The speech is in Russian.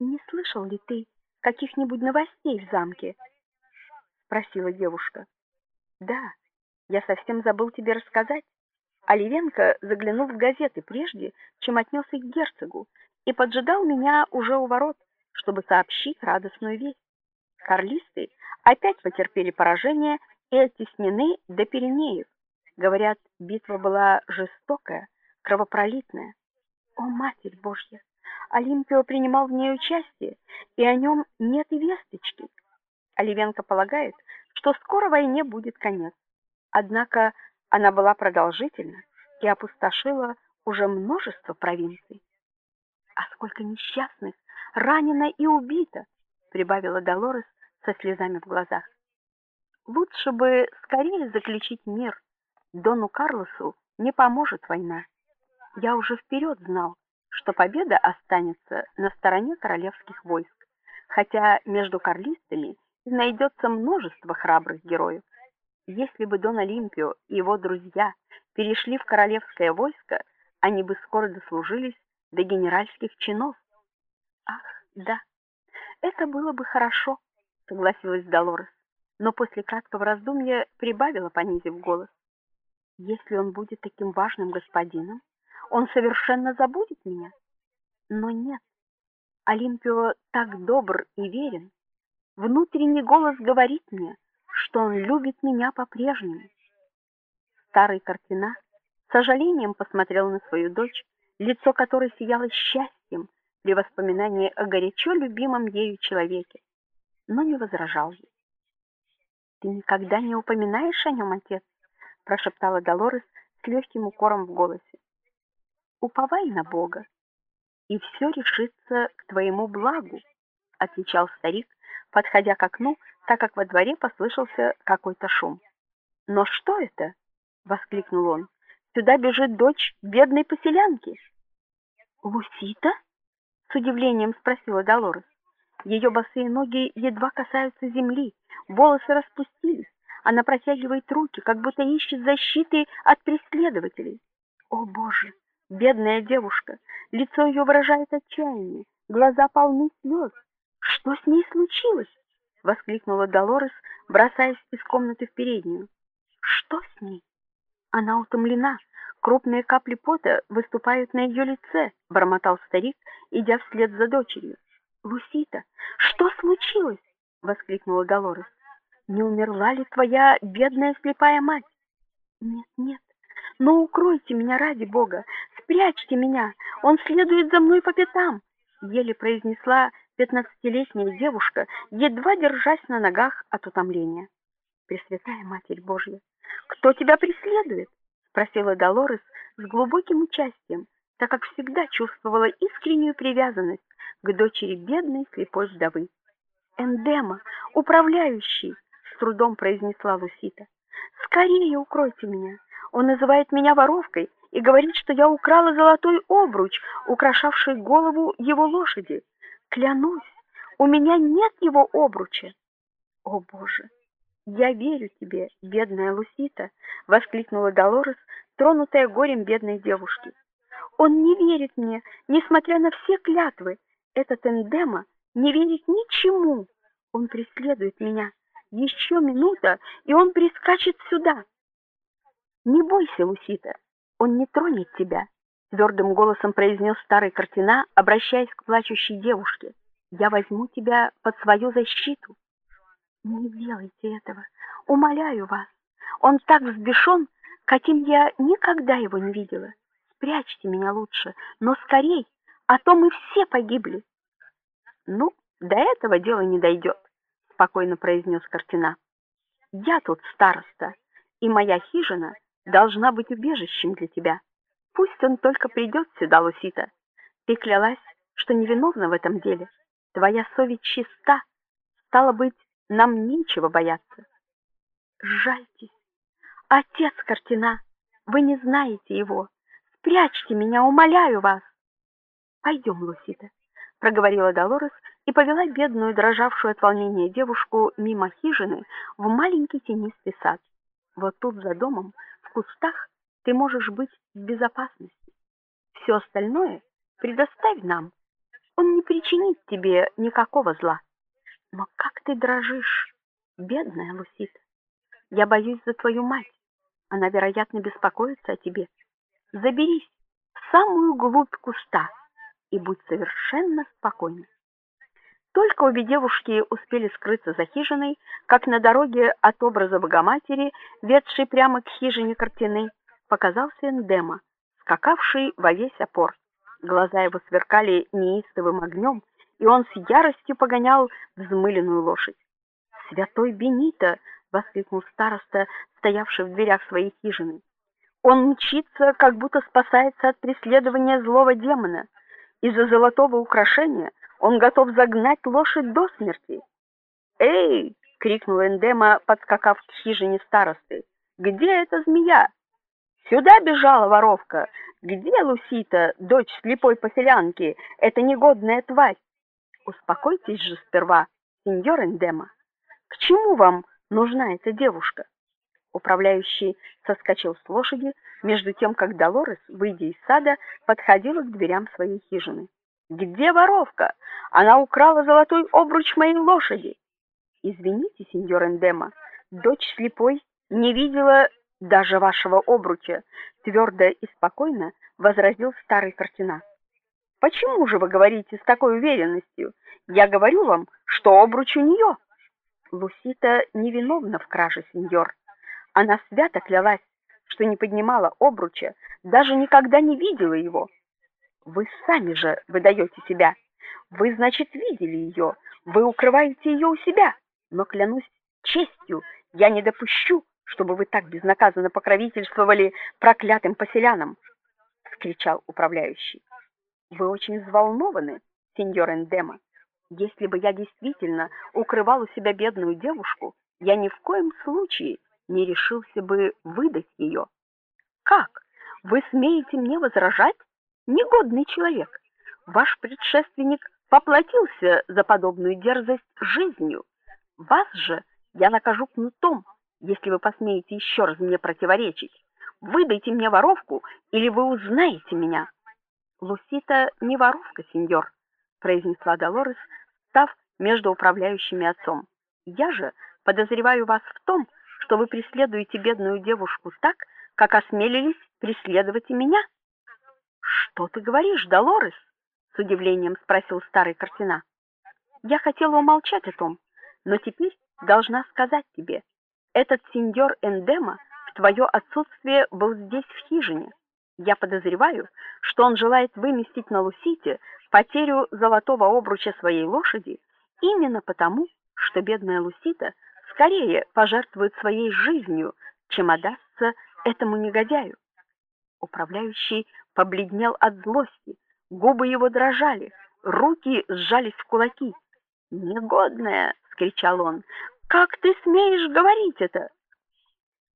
Не слышал ли ты каких-нибудь новостей в замке? спросила девушка. Да, я совсем забыл тебе рассказать. Оливенко заглянул в газеты прежде, чем отнес их к герцогу, и поджидал меня уже у ворот, чтобы сообщить радостную весть. Карлисты опять потерпели поражение и оттеснены до Пиренеев. Говорят, битва была жестокая, кровопролитная. О, Матерь Божья! Олимпио принимал в ней участие, и о нем нет и весточки. Оливенко полагает, что скоро войне будет конец. Однако она была продолжительна и опустошила уже множество провинций. А сколько несчастных ранено и убито, прибавила Долорес со слезами в глазах. Лучше бы скорее заключить мир. Дону Карлосу не поможет война. Я уже вперед знал, что победа останется на стороне королевских войск, хотя между карлистами найдется множество храбрых героев. Если бы Дон Олимпио и его друзья перешли в королевское войско, они бы скоро дослужились до генеральских чинов. Ах, да. Это было бы хорошо, согласилась Долорес, но после краткого раздумья прибавила, понизив голос: если он будет таким важным господином, он совершенно забудет меня. Но нет. Олимпио так добр и верен. Внутренний голос говорит мне, что он любит меня по-прежнему. Старый Картина с сожалением посмотрел на свою дочь, лицо которой сияло счастьем при воспоминании о горячо любимом ею человеке, но не возражал ей. Ты никогда не упоминаешь о нем, отец, прошептала Долорес с легким укором в голосе уповай на Бога, и все решится к твоему благу, отвечал старик, подходя к окну, так как во дворе послышался какой-то шум. Но что это? воскликнул он. Сюда бежит дочь бедной поселянки. Лусита? с удивлением спросила Долорес. Ее босые ноги едва касаются земли, волосы распустились. Она протягивает руки, как будто ищет защиты от преследователей. О, боже, Бедная девушка, лицо ее выражает отчаяние, глаза полны слез. Что с ней случилось? воскликнула Долорес, бросаясь из комнаты в переднюю. Что с ней? Она утомлена. Крупные капли пота выступают на ее лице, бормотал старик, идя вслед за дочерью. Лусита, что случилось? воскликнула Долорес. Не умерла ли твоя бедная слепая мать? Нет, нет. Но укройте меня ради Бога, спрячьте меня. Он следует за мной по пятам, еле произнесла пятнадцатилетняя девушка, едва держась на ногах от утомления. Пресвятая Матерь Божья, кто тебя преследует? спросила Долорес с глубоким участием, так как всегда чувствовала искреннюю привязанность к дочери бедной слепой вдовы. Эндема, управляющий, с трудом произнесла Лусита. Скорее укройте меня. Он называет меня воровкой и говорит, что я украла золотой обруч, украшавший голову его лошади. Клянусь, у меня нет его обруча. О, боже, я верю тебе, бедная Лусита, воскликнула Долорес, тронутая горем бедной девушки. Он не верит мне, несмотря на все клятвы. Этот эндема не верит ничему. Он преследует меня. Еще минута, и он прискачет сюда. Не бойся, Лусита, он не тронет тебя, твердым голосом произнес старый картина, обращаясь к плачущей девушке. Я возьму тебя под свою защиту. Не делайте этого, умоляю вас. Он так взбешен, каким я никогда его не видела. Спрячьте меня лучше, но скорей, а то мы все погибли. Ну, до этого дело не дойдет, спокойно произнес картина. Я тут староста, и моя хижина должна быть убежищем для тебя. Пусть он только придет сюда, Лусита. Ты клялась, что невиновна в этом деле. Твоя совесть чиста. Стало быть, нам нечего бояться. Жальтесь. Отец Картина, вы не знаете его. Спрячьте меня, умоляю вас. Пойдем, Лусита, проговорила Долорес и повела бедную, дрожавшую от волнения девушку мимо хижины в маленький тенистый сад. Вот тут за домом в кустах ты можешь быть в безопасности. Все остальное предоставь нам. Он не причинит тебе никакого зла. Но как ты дрожишь, бедная Лусита. Я боюсь за твою мать. Она, вероятно, беспокоится о тебе. Заберись в самую глубь куста и будь совершенно спокойна. Только обе девушки успели скрыться за хижиной, как на дороге от образа Богоматери, ведшей прямо к хижине картины, показался Эндема, скакавший во весь опор. Глаза его сверкали неистовым огнем, и он с яростью погонял взмыленную лошадь. "Святой Бенито!" воскликнул староста, стоявший в дверях своей хижины. "Он мчится, как будто спасается от преследования злого демона. Из-за золотого украшения он готов загнать лошадь до смерти". "Эй!" крикнул Эндема, подскакав к хижине старосты. "Где эта змея?" "Сюда бежала воровка. Где Лусита, дочь слепой поселянки, эта негодная тварь?" Успокойтесь же сперва, сеньор Эндема. К чему вам нужна эта девушка? Управляющий соскочил с лошади, между тем как Долорес, выйдя из сада, подходила к дверям своей хижины. Где воровка? Она украла золотой обруч моей лошади. Извините, сеньор Эндема, дочь слепой не видела даже вашего обруча, твердо и спокойно возразил старый Фортинас. Почему же вы говорите с такой уверенностью? Я говорю вам, что обруч у нее. Лусита невиновна в краже, сеньор. Она свято клялась, что не поднимала обруча, даже никогда не видела его. Вы сами же выдаете себя. Вы, значит, видели ее, вы укрываете ее у себя. Но клянусь честью, я не допущу, чтобы вы так безнаказанно покровительствовали проклятым поселянам, вскричал управляющий. Вы очень взволнованы, сеньор Эндема. Если бы я действительно укрывал у себя бедную девушку, я ни в коем случае не решился бы выдать ее. Как? Вы смеете мне возражать? Негодный человек. Ваш предшественник поплатился за подобную дерзость жизнью. Вас же я накажу кнутом, если вы посмеете еще раз мне противоречить. Выдайте мне воровку, или вы узнаете меня. Лусита не воровка, сеньор, произнесла Долорес, став между управляющими отцом. Я же подозреваю вас в том, что вы преследуете бедную девушку так, как осмелились преследовать и меня. Что ты говоришь, Долорес? с удивлением спросил старый картина. Я хотела умолчать о том, но теперь должна сказать тебе. Этот сеньор Эндема в твое отсутствие был здесь в хижине. Я подозреваю, что он желает выместить на Лусите потерю золотого обруча своей лошади именно потому, что бедная Лусита скорее пожертвует своей жизнью, чем отдастся этому негодяю. Управляющий побледнел от злости, губы его дрожали, руки сжались в кулаки. "Негодная!" вскричал он. "Как ты смеешь говорить это?